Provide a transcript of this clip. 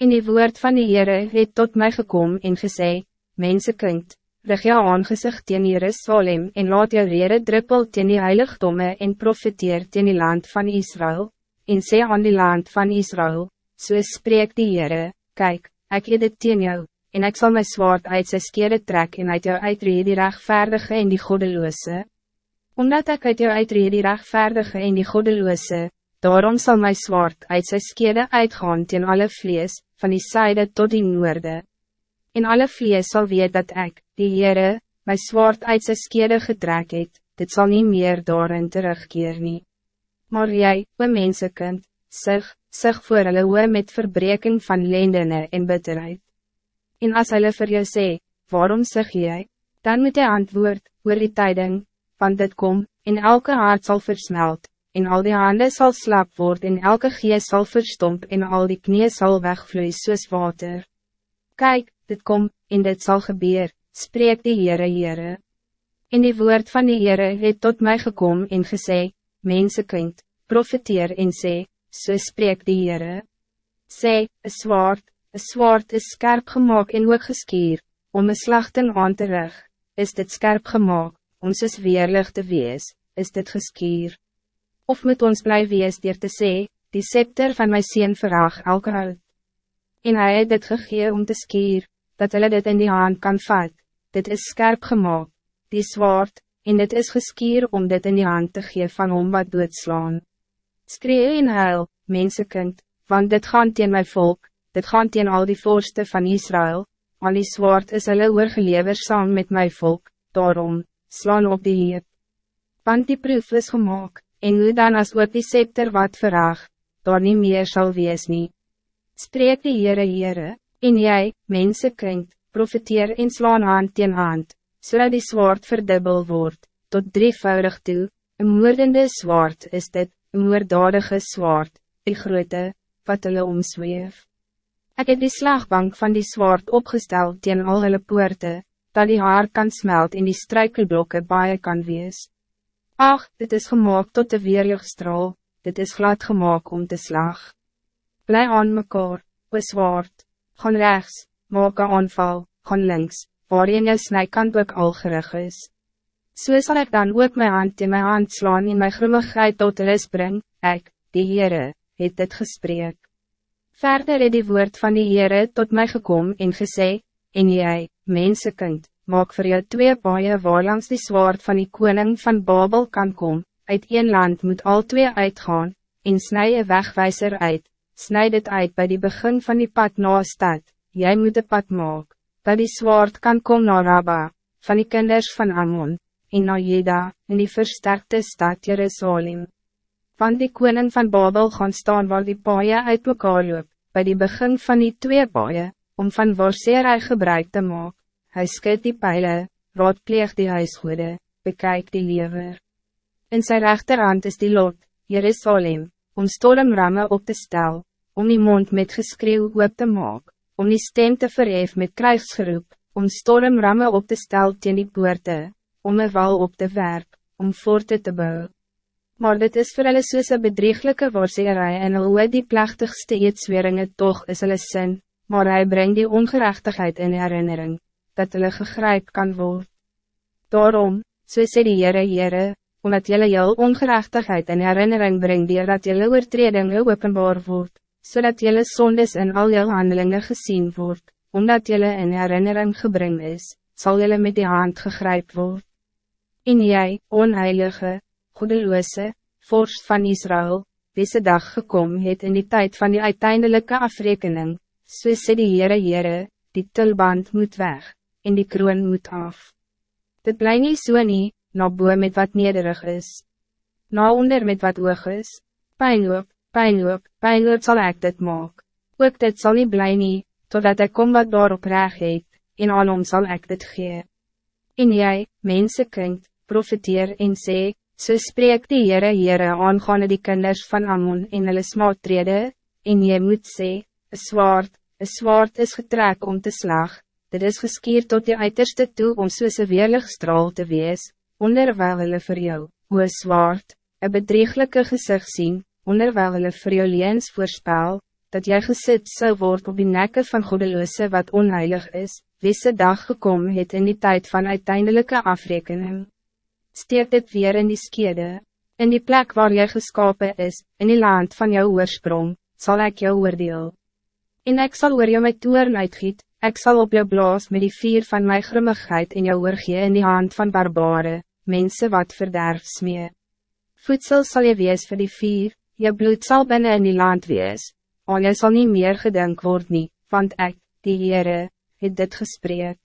In die woord van die Heere het tot mij gekomen en gesê, Mensenkind, rig jou aangezicht teen Jerusalem en laat jou rede druppel teen die heiligdomme en profiteer teen die land van Israël, en sê aan die land van Israël, so spreek die Heere, kijk, ik het dit teen jou, en ik zal mijn zwaard uit zijn skere trek en uit jou uitree die rechtvaardige en die goddeloze. Omdat ik uit jou uitree die rechtvaardige en die goddeloze, daarom zal mijn zwaard uit zijn skere uitgaan teen alle vlees, van die zijde tot die noorde. In alle vlees zal weet dat ik, die Heere, mijn zwaard uit zijn skere getrek het, dit zal niet meer daarin terugkeer nie. Maar jij, we mensenkind, zeg, zeg voor hulle oor met verbreking van lendene en bitterheid. En as hulle vir jou sê, waarom zeg jy, dan moet jy antwoord, oor die tyding, want dit kom, en elke hart zal versmelt, en al die handen zal slap worden, en elke gees zal verstomp, en al die knieën zal wegvloeien soos water. Kijk, dit kom, en dit zal gebeuren, spreek die Heere Heere. In die woord van die Heere het tot mij gekomen en gesê, Mensenkind, profiteer en sê, so spreek die Heere. Sê, een zwaard, een zwaard is scherp gemaakt en ook geskier, om een slachten aan te rig, is dit scherp gemaakt, om soos weerlig te wees, is dit geskier. Of moet ons blij wees dier te sê, die scepter van my sien verraag elke hout. En hy het dit gegee om te skier, dat hulle dit in die hand kan vat, dit is scherp gemaakt, die zwaard, en dit is geskier om dit in die hand te gee van hom wat doodslaan. Skree en huil, mensenkind, want dit gaan teen my volk, dit gaan teen al die voorste van Israël, al die zwaard is hulle oorgelever saam met my volk, daarom, slaan op die heep. Want die proef is gemaakt, en hoe dan as ook die scepter wat verraag, daar nie meer sal wees nie. Spreek die Heere Heere, en jy, mensenkind, profiteer en slaan hand teen hand, zodat die zwaard verdubbel wordt, tot drievoudig toe, een moordende zwaard is dit, een moorddadige zwaard, die grote, wat hulle omsweef. Ik heb die slagbank van die zwaard opgesteld teen al hulle poorte, dat die haar kan smelt en die struikelblokke baie kan wees. Ach, dit is gemaakt tot de weerlichtstraal, dit is glad gemaakt om te slag. Blij aan mekaar, o zwaard, gaan rechts, maak een aanval, gaan links, waarin jou snijkant ook al gerig is. So sal ek dan ook my hand in my hand slaan en my grimmigheid tot rust bring, ek, die Heere, het dit gesprek. Verder het die woord van die Heere tot mij gekom en gesê, en jy, mensenkind, maak voor jou twee paaie waar langs die zwaard van die koning van Babel kan kom, uit een land moet al twee uitgaan, en snij een wegwijzer uit, snij dit uit bij die begin van die pad na stad, jy moet de pad maak, dat die zwaard kan kom naar Rabba, van die kinders van Ammon, en na Jeda, in die versterkte stad Jerusalem. Van die koning van Babel gaan staan waar die paaie uit mekaar loop, by die begin van die twee paaie, om van waar hy gebruik te maak. Hy skud die pijlen, raadpleeg die huisgoede, bekijk die lever. In zijn rechterhand is die lot, Jerusalem, om stormramme op te stel, om die mond met geskreeuw op te maak, om die stem te verhef met krijgsgeroep, om stormramme op te stel teen die poorte, om een wal op te werp, om voorte te bouwen. Maar dit is voor hulle soos een bedrieglijke waarseerij en hoe die plechtigste eetsweringen toch is hulle sin, maar hij brengt die ongerechtigheid in herinnering, dat hulle gegryp kan worden. Daarom, so sê die Heere Heere, omdat julle jou ongerechtigheid in herinnering brengt die dat julle oortreding openbaar wordt, zodat julle sondes in al jou handelingen gezien wordt, omdat julle in herinnering gebring is, zal julle met die hand gegryp worden. En jij, onheilige, goedeloze, vorst van Israël, deze dag gekomen het in die tijd van die uiteindelijke afrekening, so sê die Heere Heere, die tulband moet weg, en die kroon moet af. Dit bly nie so nie, na boe met wat nederig is. Na onder met wat oog is, pijnloop, pijnloop, pijnloop zal ik dit maak. Ook dit zal niet bly nie, totdat ek kom wat daarop reg het, en alom zal ik dit gee. En jy, mensenkind, profiteer en sê, so spreek die Heere Heere aangaande die kinders van Ammon en hulle smaatrede, en jy moet sê, een zwaard, een zwaard is getrek om te slag, dit is geskier tot die uiterste toe om soos een weerligstraal te wees, onderwijl hulle vir jou, hoe zwaard, een bedrieglijke gezicht zien, onderwijl hulle vir jou leens voorspel, dat jij gezet zou worden op die nekke van goddeloze wat onheilig is, wisse dag gekomen het in die tijd van uiteindelijke afrekening. Steek dit weer in die skede, in die plek waar jij geskapen is, in die land van jouw oorsprong, zal ik jou oordeel. En ik zal oor jou my toern uitgiet, ik zal op jou blaas met die vier van mijn grimmigheid in jou oorgee in die hand van barbare, mensen wat verderf smee. Voedsel zal je wees voor die vier, je bloed zal binnen in die land wees, al jy sal nie meer gedink word nie, want ek, die Heere, het dit gesprek.